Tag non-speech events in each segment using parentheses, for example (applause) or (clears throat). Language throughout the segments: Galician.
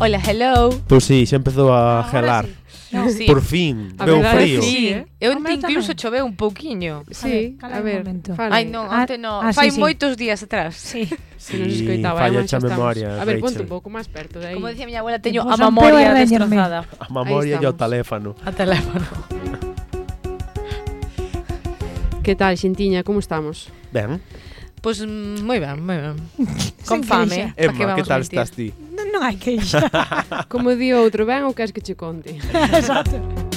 Hola, hello. Pois sí, xa empezou a gelar. Sí. No, sí. Por fin, a veo verdade, frío. Sí, eh? Eu Hombre, incluso tamén. choveu un pouquiño. Sí, a ver. Fale. Ai, non, ante non. Ah, ah Fai sí, moitos días atrás. Sí. Sí, non escoitaba, falla xa memoria. A ver, ponte un pouco máis perto de aí. Como dicía miña abuela, teño a memoria destrozada. A memoria e o teléfono. A teléfono. (laughs) Que tal, xentiña, como estamos? Ben. Pois pues, moi ben, moi ben. Con fame. Emma, que tal estás ti? non hai queixa. (laughs) Como di outro, ben o que es que che conte. (laughs) Exacto.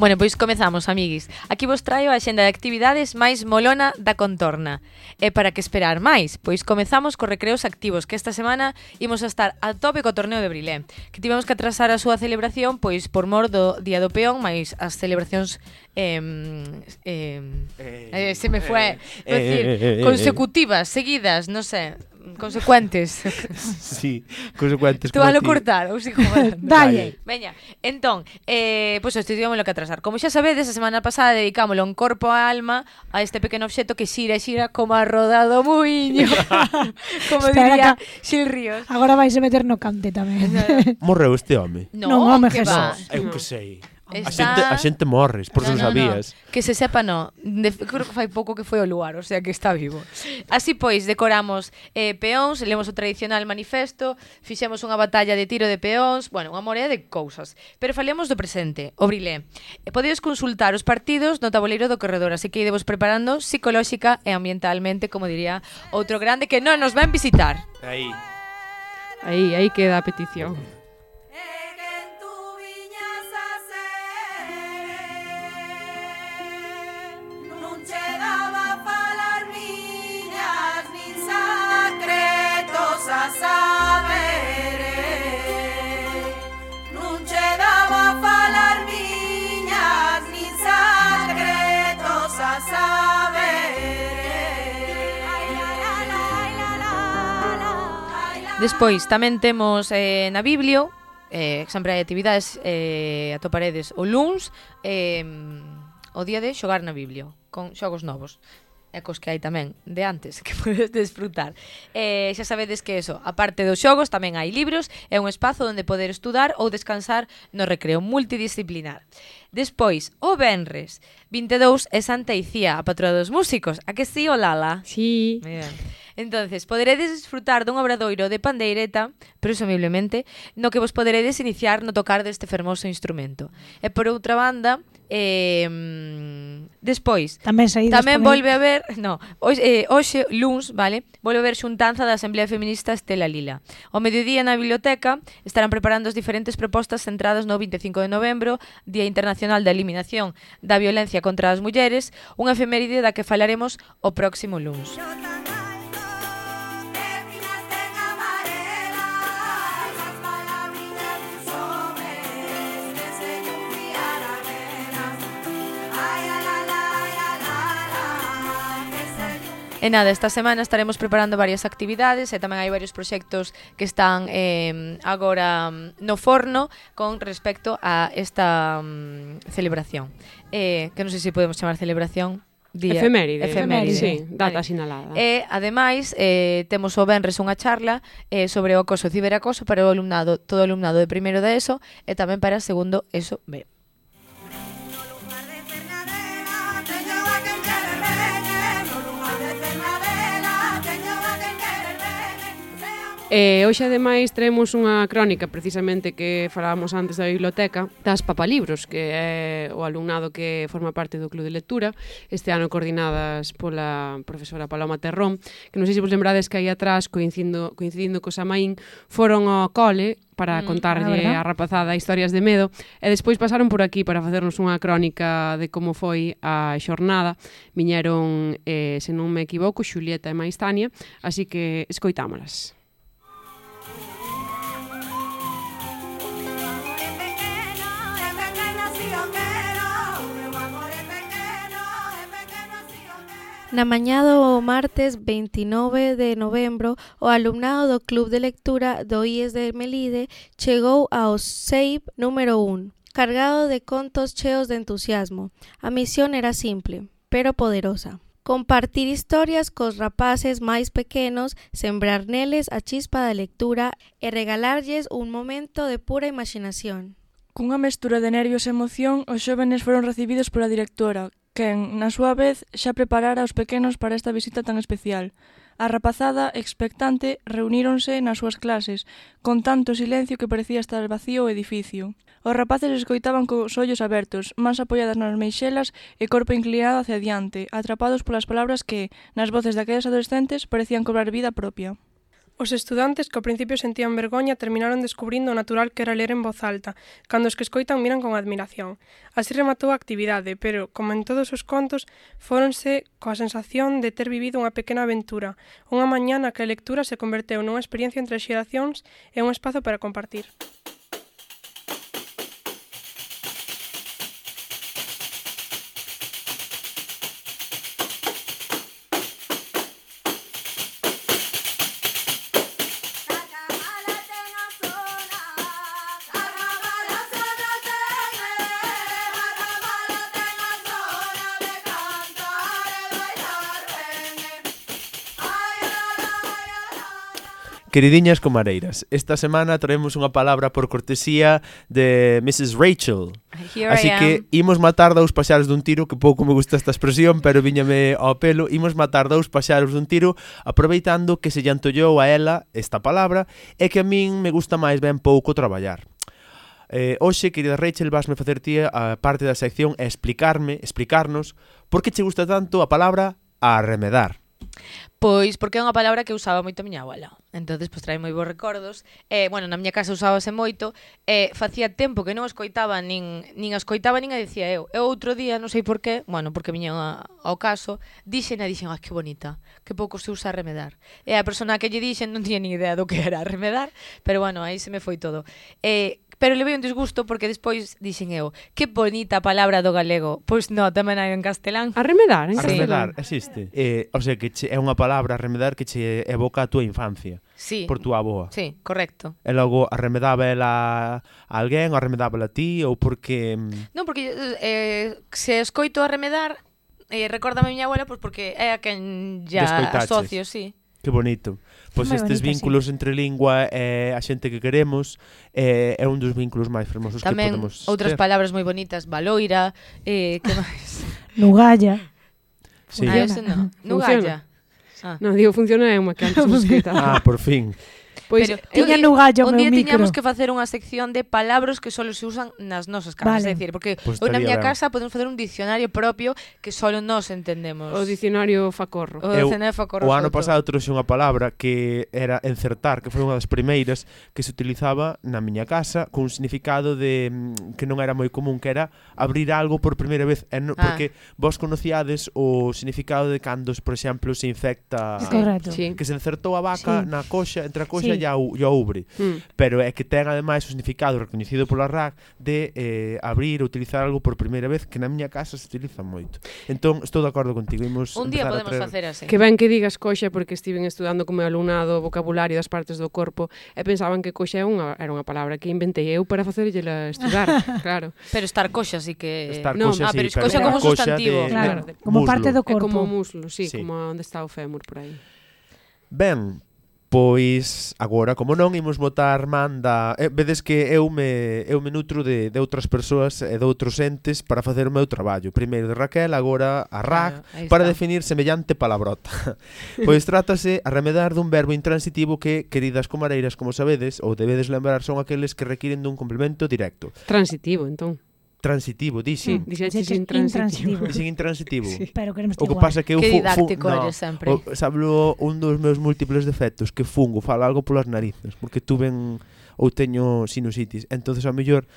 Bueno, pois comezamos, amiguis. Aquí vos traio a xenda de actividades máis molona da contorna. E para que esperar máis? Pois comezamos cos recreos activos, que esta semana imos a estar a tope co torneo de Brilé, que tivemos que atrasar a súa celebración pois por mor do Día do Peón, máis as celebracións eh, eh, eh, eh se me eh, foi eh, eh, eh, decir, eh, eh, consecutivas, seguidas, non sei, consecuentes. (laughs) sí, consecuentes. Tú alo cortar, ou sigo Dalle. Veña, entón, eh, pois pues, estudiámoslo que atrasar. Como xa sabedes, a semana pasada dedicámoslo en corpo a alma a este pequeno obxeto que xira e xira como a rodado muiño. (laughs) como Espera, diría Xil Ríos. Agora vais a meter no cante tamén. Morreu este home. No, no home, Jesús. No, ah, eu que sei. Está... A, xente, a xente morres, por no, non no, sabías. No. Que se sepa, no. De, creo que fai pouco que foi ao lugar, o sea que está vivo. Así pois, decoramos eh, peóns, lemos o tradicional manifesto, fixemos unha batalla de tiro de peóns, bueno, unha morea de cousas. Pero falemos do presente, o brilé. E podedes consultar os partidos no tabuleiro do corredor, así que idevos preparando psicolóxica e ambientalmente, como diría outro grande que non nos ven visitar. Aí. Aí, aí queda a petición. Despois tamén temos eh, na Biblio, eh, sempre hai actividades eh, atoparedes o luns, eh, o día de xogar na Biblio, con xogos novos e cos que hai tamén de antes (laughs) que podes desfrutar. Eh, xa sabedes que eso, aparte dos xogos, tamén hai libros, é un espazo onde poder estudar ou descansar no recreo multidisciplinar. Despois, o Benres, 22 é Santa Icía, a patroa dos músicos. A que sí, o Lala? Sí. Ben. Entonces, poderedes disfrutar dun obradoiro de pandeireta, presumiblemente, no que vos poderedes iniciar no tocar deste fermoso instrumento. E por outra banda, eh, despois tamén saídos tamén volve a ver, no, hoxe, eh, hoxe luns, vale? Volve a ver xuntanza da Asamblea Feminista Estela Lila. Ao mediodía na biblioteca estarán preparando as diferentes propostas centradas no 25 de novembro, Día Internacional da Eliminación da Violencia contra as Mulleres, unha efeméride da que falaremos o próximo luns. E nada, esta semana estaremos preparando varias actividades e tamén hai varios proxectos que están eh, agora no forno con respecto a esta um, celebración. Eh, que non sei se podemos chamar celebración, Día. Efeméride. Efeméride. Sí, data sinalada. E, ademais, eh, temos o Benres unha charla eh, sobre o acoso e ciberacoso para o alumnado, todo o alumnado de primeiro de ESO e tamén para segundo ESO B. E hoxe ademais traemos unha crónica precisamente que falábamos antes da biblioteca das papalibros, que é o alumnado que forma parte do Club de Lectura, este ano coordinadas pola profesora Paloma Terrón, que non sei se vos lembrades que aí atrás coincidindo, coincidindo co Samaín foron ao cole para mm, contarlle ah, a, a rapazada historias de medo e despois pasaron por aquí para facernos unha crónica de como foi a xornada. Viñeron, eh, se non me equivoco, Xulieta e máis Tania, así que escoitámolas. Na mañá do martes 29 de novembro, o alumnado do Club de Lectura do IES de Melide chegou ao SEIP número 1, cargado de contos cheos de entusiasmo. A misión era simple, pero poderosa. Compartir historias cos rapaces máis pequenos, sembrar neles a chispa da lectura e regalarlles un momento de pura imaginación. Cunha mestura de nervios e emoción, os xóvenes foron recibidos pola directora, quen, na súa vez, xa preparara os pequenos para esta visita tan especial. A rapazada, expectante, reuníronse nas súas clases, con tanto silencio que parecía estar vacío o edificio. Os rapaces escoitaban cos ollos abertos, mans apoiadas nas meixelas e corpo inclinado hacia adiante, atrapados polas palabras que, nas voces daqueles adolescentes, parecían cobrar vida propia. Os estudantes que ao principio sentían vergoña terminaron descubrindo o natural que era ler en voz alta, cando os que escoitan miran con admiración. Así rematou a actividade, pero, como en todos os contos, fóronse coa sensación de ter vivido unha pequena aventura, unha mañá na que a lectura se converteu nunha experiencia entre xeracións e un espazo para compartir. Queridiñas comareiras, esta semana traemos unha palabra por cortesía de Mrs. Rachel. Here Así que imos matar dous paxaros dun tiro, que pouco me gusta esta expresión, pero viñame ao pelo, imos matar dous paxaros dun tiro, aproveitando que se llantollou a ela esta palabra e que a min me gusta máis ben pouco traballar. Eh, hoxe, querida Rachel, vasme facer ti a parte da sección e explicarme, explicarnos, por que che gusta tanto a palabra arremedar? Pois porque é unha palabra que usaba moito a miña abuela entonces pois pues, trae moi bons recordos. Eh, bueno, na miña casa usábase moito, eh, facía tempo que non escoitaba nin nin escoitaba nin a dicía eu. E outro día, non sei por qué, bueno, porque viña ao caso, dixen e dixen, "Ah, que bonita, que pouco se usa remedar". E a persona que lle dixen non tiña ni idea do que era remedar, pero bueno, aí se me foi todo. Eh, pero levei un disgusto porque despois dixen eu, que bonita palabra do galego. Pois no, tamén hai en castelán. Arremedar, en sí. castelán. Existe. Eh, o sea, que che, é unha palabra, arremedar, que che evoca a túa infancia sí. por túa aboa. Sí, correcto. E logo arremedaba ela a alguén, arremedaba a ti, ou porque... Mm, non, porque eh, se escoito arremedar, eh, recórdame a miña abuela, pois pues porque é a quen ya asocio, sí. Que bonito. Pois pues estes bonito, vínculos sí. entre lingua e eh, a xente que queremos eh, é un dos vínculos máis fermosos Tamén que podemos outras ter. palabras moi bonitas, baloira, eh, que máis? Nugalla. Sí. Ah, ese no. Nugalla. Ah. Non, digo, funciona é unha que antes. (laughs) Ah, por fin. Pois Pero, tiñan no gallo un día tiñamos que facer unha sección de palabras que só se usan nas nosas casas, vale. é dicir, porque pois pues na miña casa podemos facer un dicionario propio que só nós entendemos. O dicionario facorro. O, Eu, facorro o ano pasado trouxe unha palabra que era encertar, que foi unha das primeiras que se utilizaba na miña casa cun significado de mm, que non era moi común, que era abrir algo por primeira vez, e ah. porque vos conocíades o significado de candos, por exemplo, se infecta, sí. que se encertou a vaca sí. na coxa, entre a coxa sí. e o, o. Mm. Pero é que ten ademais o significado recoñecido pola RAC de eh, abrir, utilizar algo por primeira vez que na miña casa se utiliza moito. Entón, estou de acordo contigo. Imos Un día podemos traer... facer así. Que ben que digas coxa porque estiven estudando como alumnado o vocabulario das partes do corpo e pensaban que coxa é unha, era unha palabra que inventei eu para facerlle estudar, (laughs) claro. Pero estar coxa sí que... Estar no, coxa, ah, sí, pero coxa como coxa sustantivo. De, claro. de, como muslo. parte do corpo. É como muslo, sí, sí. como onde está o fémur por aí. Ben, Pois agora, como non, imos botar man da... Eh, vedes que eu me, eu me nutro de, de outras persoas e de outros entes para facer o meu traballo. Primeiro de Raquel, agora a RAC, ah, para definir semellante palabrota. (laughs) pois trátase a remedar dun verbo intransitivo que, queridas comareiras, como sabedes, ou debedes lembrar, son aqueles que requiren dun complemento directo. Transitivo, entón. Transitivo, dixen. Mm, Dixeches intransitivo. Dixen intransitivo. sí. Pero queremos o que pasa que eu que didáctico fu, fu, no, sempre. O, sablo un dos meus múltiples defectos que fungo, falo algo polas narices, porque tuven ou teño sinusitis. Entonces a mellor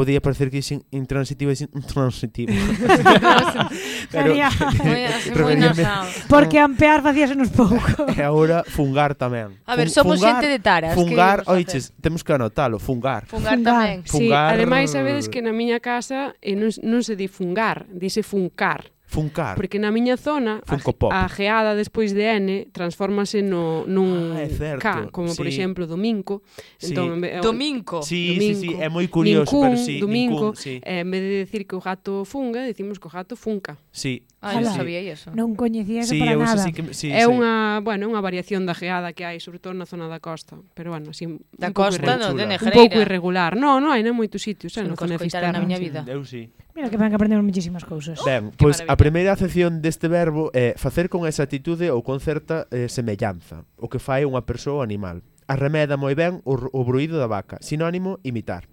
podía parecer que dixen e dixen intransitivo. (laughs) (laughs) pero referíame (laughs) porque ampear facíase nos pouco. E agora fungar tamén. A ver, somos fungar, xente de taras. Fungar, oiches, temos que anotalo, fungar. Fungar, fungar tamén. Fungar. Sí, ademais sabedes que na miña casa eh, non, non se di fungar, dice funcar. Funcar. Porque na miña zona Funkopop. a, a geada despois de N transformase no nun ah, é certo. K, como sí. por exemplo domingo. Sí. Entón, eh, domingo. Sí, domingo. sí, sí, é moi curioso, nincún, pero sí, domingo, nincún, sí. Eh, en vez de decir que o gato funga, decimos que o gato funca. Sí. Ah, non sabía iso. Non coñecía eso sí, para nada. Sí que, sí, é sí. unha, bueno, unha variación da geada que hai, sobre todo na zona da costa, pero bueno, así da costa non de Negreira. Un pouco irregular. Non, non, hai na moitos sitios, eh, non zona Na miña vida. Eu sí. Mira que van que aprender muchísimas cousas. Ben, oh, pois pues, a primeira acepción deste verbo é facer con exactitude ou con certa eh, semellanza, o que fai unha persoa animal. Arremeda moi ben o, o bruído da vaca, sinónimo imitar.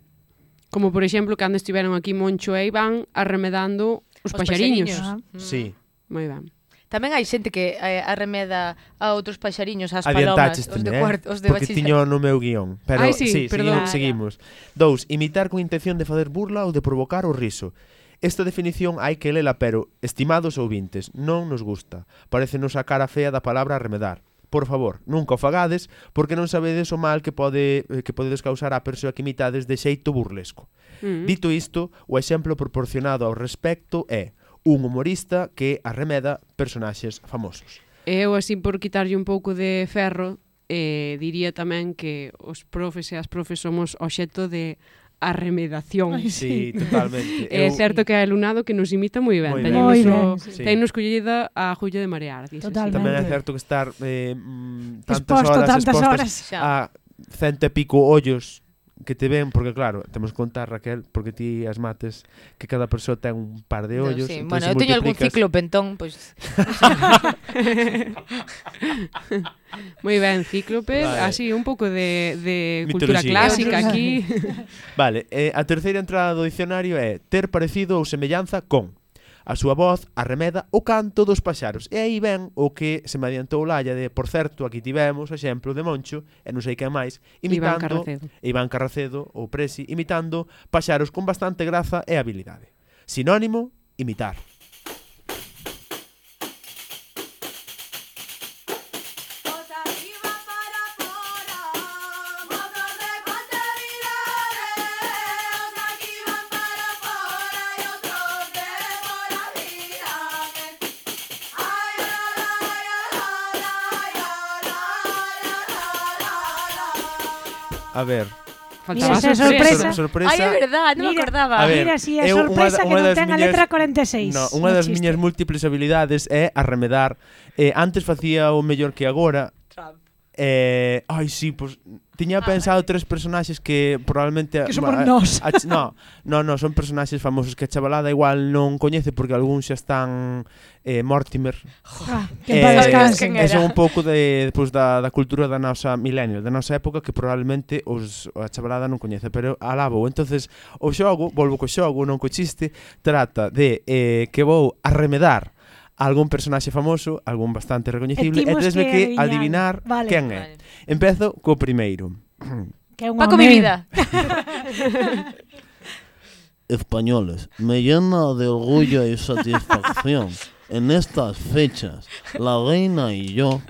Como por exemplo, cando estiveron aquí Moncho e Iván arremedando os, os paxariños. paxariños. Ah. Sí. Moi ben. Tamén hai xente que eh, arremeda a outros paxariños, as palomas, os de, cuarto, os de Porque tiño no meu guión. Pero Ai, sí, sí perdón. Seguimos, seguimos. Dous, imitar con intención de facer burla ou de provocar o riso. Esta definición hai que lela, pero, estimados ouvintes, non nos gusta. Parecenos a cara fea da palabra arremedar. por favor, nunca o fagades porque non sabedes o mal que pode eh, que podedes causar á persoa que imitades de xeito burlesco. Mm. Dito isto, o exemplo proporcionado ao respecto é un humorista que arremeda personaxes famosos. Eu, así por quitarlle un pouco de ferro, eh, diría tamén que os profes e as profes somos oxeto de arremedación. Ai, sí, totalmente. (laughs) É certo que é alumnado que nos imita moi ben. Moi ben, moi ben sí. Tenos collida a Julla de Marear. Dices, totalmente. Tamén é certo que estar eh, mm, tantas Exposto, horas tantas expostas horas. a cento e pico ollos que te ven, porque claro, temos que contar, Raquel, porque ti as mates, que cada persoa ten un par de ollos. No, sí. Entón bueno, eu teño algún ciclo pentón, pois... Pues... (laughs) Moi ben, cíclope, vale. así, un pouco de, de cultura Mitoloxía. clásica aquí. vale, eh, a terceira entrada do dicionario é ter parecido ou semellanza con A súa voz arremeda o canto dos paxaros. E aí ven o que se me adiantou Laia de, por certo, aquí tivemos o exemplo de Moncho, e non sei que máis, imitando Iván Carracedo, Iván Carracedo ou Presi, imitando paxaros con bastante graza e habilidade. Sinónimo, imitar. a ver. Mira esa sorpresa. Sor, sorpresa. Ai, é verdade, non me acordaba. A ver, Mira, si é sorpresa unha, unha que non ten miñas, a letra 46. No, unha no das chiste. miñas múltiples habilidades é arremedar. Eh, antes facía o mellor que agora. Trump. Eh, ai, sí, pois pues, Tiña ah, pensado tres personaxes que probablemente que somos a, nós. A, no, no, no, son personaxes famosos que a chavalada igual non coñece porque algúns xa están eh, Mortimer. Ah, que eh, eh, son un pouco de pues, da, da cultura da nosa milenio, da nosa época que probablemente os a chavalada non coñece, pero alabo. Entonces, o xogo, volvo co xogo, non co chiste, trata de eh, que vou arremedar algún personaxe famoso, algún bastante recoñecible, e, e tedesme que, que adivinar vale. quen é. Vale. Empezo co primeiro. (clears throat) Que é un Paco mi vida. (laughs) Españoles, me llena de orgullo y satisfacción en estas fechas, la reina y yo.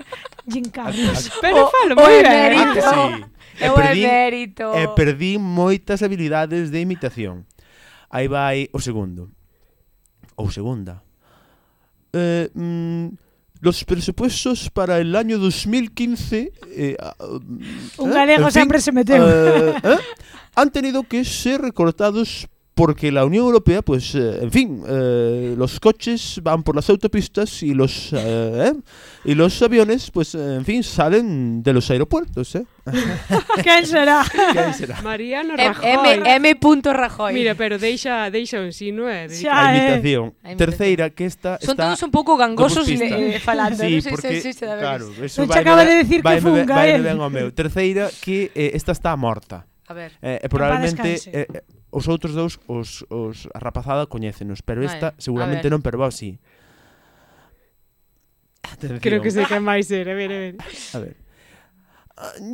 Jim Carlos. (laughs) Pero falo moi ben. Antes, sí. E perdín, e perdín moitas habilidades de imitación. Aí vai o segundo. Ou segunda. Eh, mm, los presupuestos para el año 2015 eh, ah, Un galego fin, sempre se meteu. eh, (laughs) eh, han tenido que ser recortados porque la Unión Europea, pues, eh, en fin, eh, los coches van por las autopistas y los eh, eh y los aviones, pues, eh, en fin, salen de los aeropuertos, ¿eh? (laughs) (laughs) ¿Quién será? Mariano Rajoy. M, M. Rajoy. Mira, pero deixa, deixa un sino, eh? Xa, a que esta... Son todos un poco gangosos le, falando. Sí, claro, eso pues non acaba de decir que funga, vai, vai, vai, vai, vai, A ver. Eh, eh e probablemente eh, eh, os outros dous os os a rapazada coñécenos, pero esta vale, seguramente non, pero va así. Atención. Creo que sei que máis ser. a ver, a ver. A ver.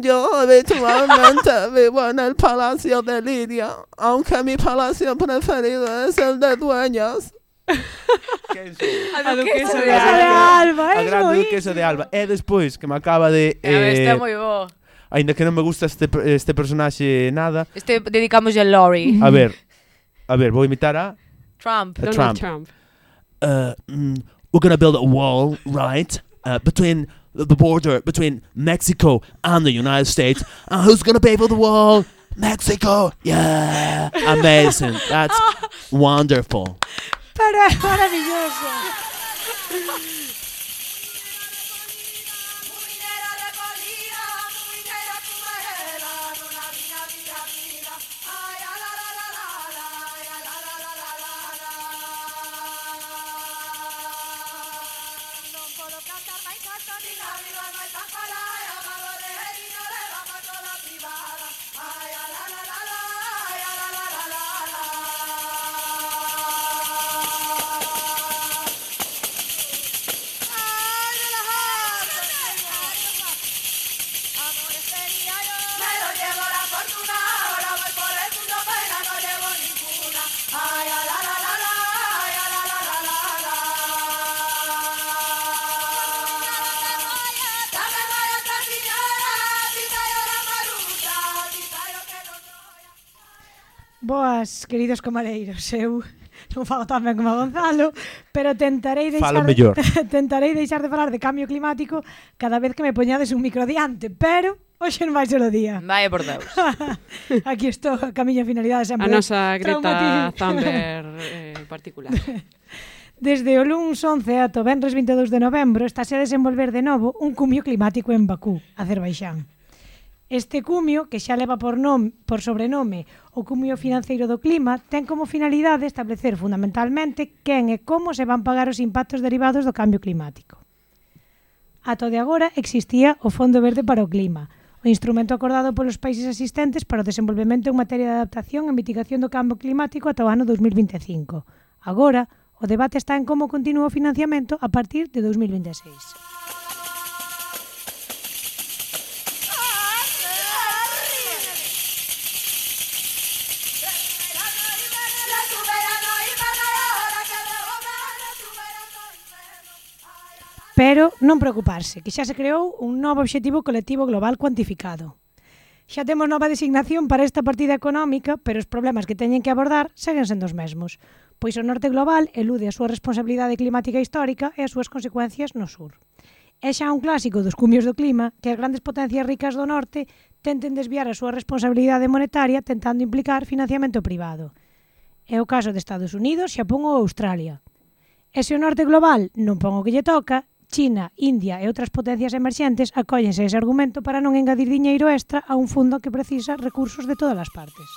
Yo habitualmente (laughs) vivo en el Palacio de Lidia, aunque mi palacio preferido es el de Dueñas. (laughs) a duquesa de Alba, a duquesa de Alba. E despois que me acaba de eh, A ver, está moi bo. Ainda que non me gusta este, este personaxe nada. Este dedicamos a Lori. A ver, a ver, vou imitar a... Trump. A Trump. Trump. Uh, mm, we're gonna build a wall, right? Uh, between the the border between Mexico and the United States. And who's gonna pay for the wall? Mexico! Yeah! Amazing. That's (laughs) wonderful. Pero é maravilloso. Mas, queridos comaleiros, eu non falo tan ben como Gonzalo, pero tentarei deixar falo de, mellor. (laughs) tentarei deixar de falar de cambio climático cada vez que me poñades un micro diante, pero Hoxe non vai ser o día. Vai por Deus. (laughs) Aquí estou, a camiña finalidade sempre. A nosa Greta Thunberg (laughs) eh, particular. Desde o luns 11 ata o venres 22 de novembro estáse a desenvolver de novo un cumio climático en Bakú, Azerbaixán. Este cumio, que xa leva por, nom, por sobrenome o cumio financeiro do clima, ten como finalidade establecer fundamentalmente quen e como se van pagar os impactos derivados do cambio climático. Ato de agora existía o Fondo Verde para o Clima, o instrumento acordado polos países asistentes para o desenvolvemento en materia de adaptación e mitigación do cambio climático ata o ano 2025. Agora, o debate está en como continúa o financiamento a partir de 2026. Pero non preocuparse, que xa se creou un novo obxectivo colectivo global cuantificado. Xa temos nova designación para esta partida económica, pero os problemas que teñen que abordar seguen sendo os mesmos, pois o norte global elude a súa responsabilidade climática histórica e as súas consecuencias no sur. É xa un clásico dos cumios do clima que as grandes potencias ricas do norte tenten desviar a súa responsabilidade monetaria tentando implicar financiamento privado. É o caso de Estados Unidos, Xapón ou Australia. E se o norte global non pon o que lle toca, China, India e outras potencias emerxentes acóllense ese argumento para non engadir diñeiro extra a un fondo que precisa recursos de todas as partes.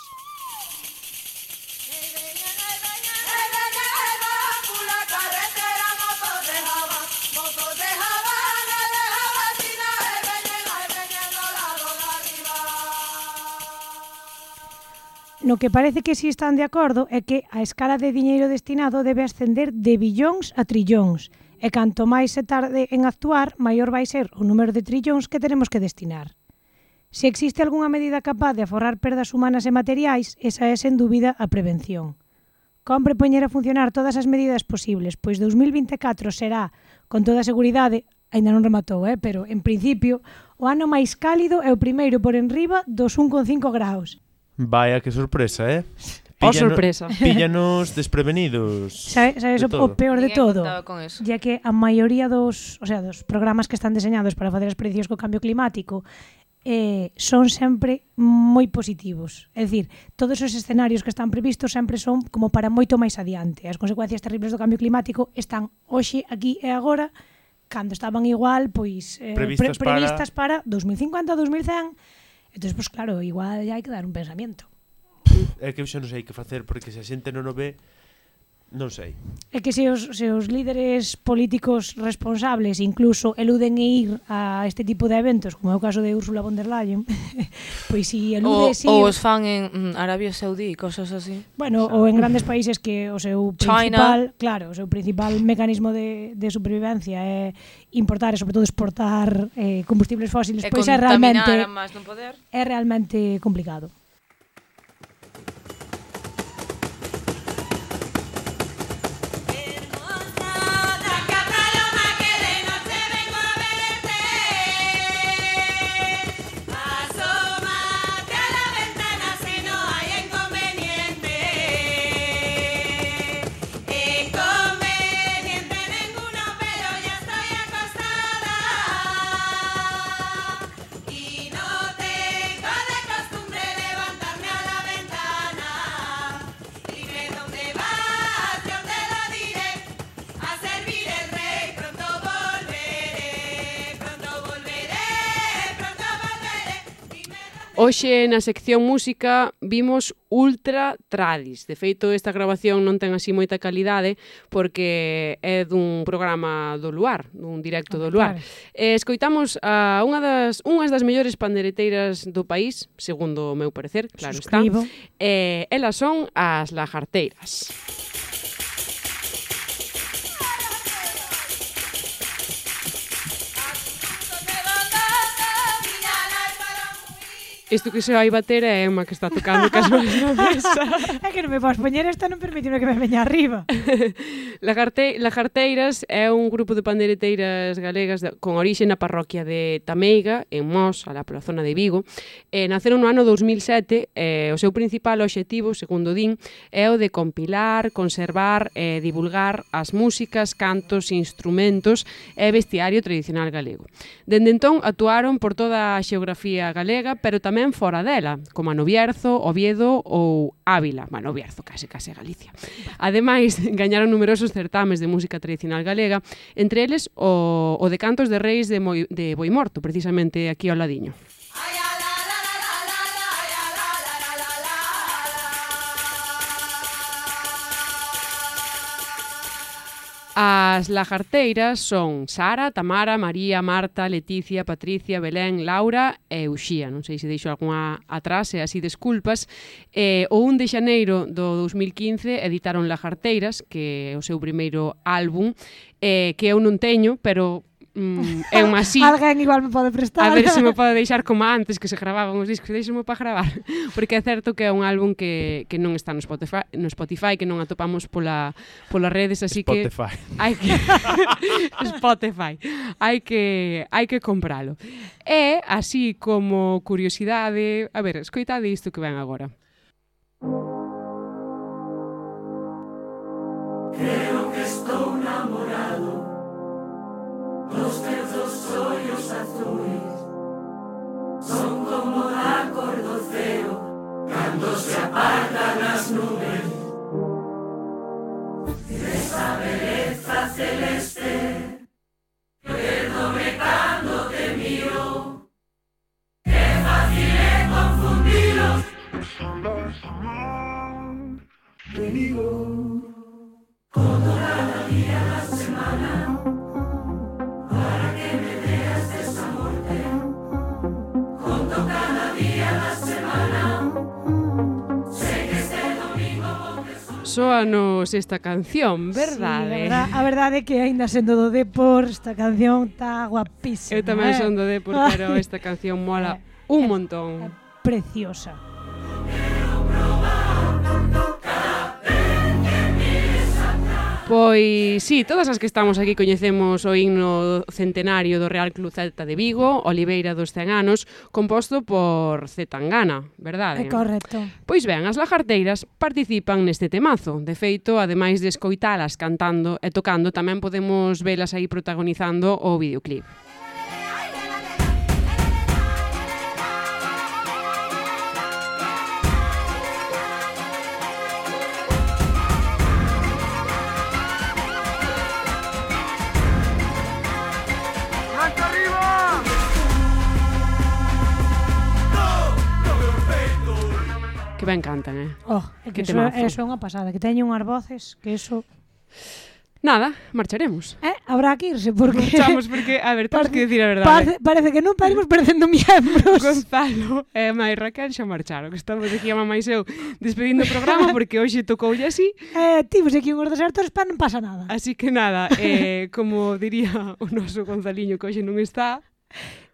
No que parece que si están de acordo é que a escala de diñeiro destinado debe ascender de billóns a trillóns, E canto máis se tarde en actuar, maior vai ser o número de trillóns que teremos que destinar. Se existe algunha medida capaz de aforrar perdas humanas e materiais, esa é sen dúbida a prevención. Compre poñer a funcionar todas as medidas posibles, pois 2024 será, con toda a seguridade, ainda non rematou, eh, pero en principio, o ano máis cálido é o primeiro por enriba dos 1,5 graus. Vaya que sorpresa, eh? (laughs) Píllano, oh, sorpresa. (laughs) Píllanos desprevenidos. Sabes, sabes de o, o peor de todo? Ya que a maioría dos, o sea, dos programas que están diseñados para facer as predicións co cambio climático eh, son sempre moi positivos. É dicir, todos os escenarios que están previstos sempre son como para moito máis adiante. As consecuencias terribles do cambio climático están hoxe, aquí e agora, cando estaban igual, pois eh, previstas, pre previstas para... para 2050, 2100. Entón, pois claro, igual hai que dar un pensamento é que eu xa non sei que facer porque se a xente non o ve Non sei. É que se os, se os líderes políticos responsables incluso eluden e ir a este tipo de eventos, como é o caso de Úrsula von der Leyen, (laughs) pois si elude... Ou, si, ou os fan en mm, Arabia Saudí, cosas así. Bueno, o sea, ou en grandes países que o seu principal... China. Claro, o seu principal mecanismo de, de supervivencia é importar e, sobre todo, exportar eh, combustibles fósiles. E pois é realmente... máis non poder. É realmente complicado. Hoxe na sección música vimos Ultra Tradis. De feito, esta grabación non ten así moita calidade porque é dun programa do Luar, dun directo do ah, Luar. E escoitamos a unha das unhas das mellores pandereteiras do país, segundo o meu parecer, claro Suscribo. está. Eh, elas son as Lajarteiras. Lajarteiras. Isto que se vai bater é Emma que está tocando cas máis na mesa. é que non me podes poñer esta, non permitime que me veña arriba. (laughs) Lagarte, Lagarteiras é un grupo de pandereteiras galegas de, con orixe na parroquia de Tameiga, en Mos, a la pola zona de Vigo. Eh, naceron no ano 2007 e eh, o seu principal obxectivo, segundo din, é o de compilar, conservar e eh, divulgar as músicas, cantos, instrumentos e bestiario tradicional galego. Dende entón actuaron por toda a xeografía galega, pero tamén tamén fora dela, como a Novierzo, Oviedo ou Ávila. Bueno, Novierzo, case, case Galicia. Ademais, (laughs) gañaron numerosos certames de música tradicional galega, entre eles o, o de Cantos de Reis de, Moi, de Boimorto, precisamente aquí ao ladiño. As lagarteiras son Sara, Tamara, María, Marta, Leticia, Patricia, Belén, Laura e Uxía. Non sei se deixo algunha atrás e así desculpas. Eh, o 1 de xaneiro do 2015 editaron Lagarteiras, que é o seu primeiro álbum, eh, que eu non teño, pero mm, é unha así. Alguén igual me pode prestar. A ver se me pode deixar como antes que se gravaban os discos, deixemo para gravar, (laughs) porque é certo que é un álbum que, que non está no Spotify, no Spotify que non atopamos pola polas redes, así Spotify. que hai que (laughs) Spotify. Hai que hai que compralo. E así como curiosidade, a ver, escoitade isto que ven agora. Creo que estou namorado Soábanos esta canción, verdade? Sí, a verdade é que aínda sendo do Depor, esta canción está guapísima. Eu tamén eh? son do Depor, pero (laughs) esta canción mola un montón. Preciosa. Pois sí, todas as que estamos aquí coñecemos o himno centenario do Real Club Celta de Vigo, Oliveira dos 100 anos, composto por Zetangana, verdade? É correcto. Pois ben, as lagarteiras participan neste temazo. De feito, ademais de escoitalas cantando e tocando, tamén podemos velas aí protagonizando o videoclip. ben cantan, eh? Oh, é que, que eso, eso é unha pasada, que teñen unhas voces que eso... Nada, marcharemos. Eh, habrá que irse porque marchamos porque a ver, temos que dicir a verdade. Parece, parece que non parimos perdendo miembros. Gonzalo e eh, Mai Raquel xa marcharon, que estamos aquí a mamá e eu despedindo o programa porque hoxe tocoulle así. Eh, tivos aquí unhos desertos para non pasa nada. Así que nada, eh, como diría o noso Gonzaliño que hoxe non está,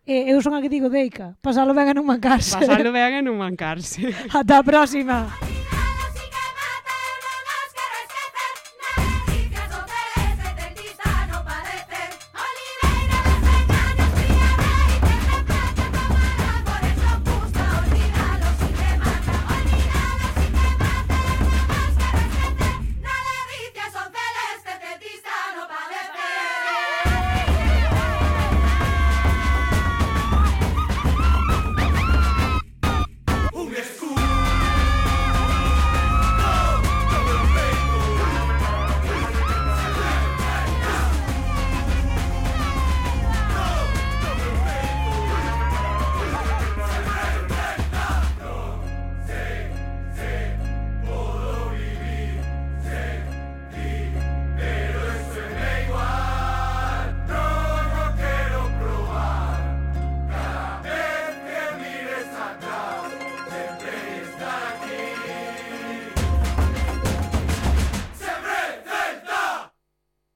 eh, eu son a que digo, Deica, pasalo ben en non mancarse. Pasalo (laughs) ben e non mancarse. Ata a próxima.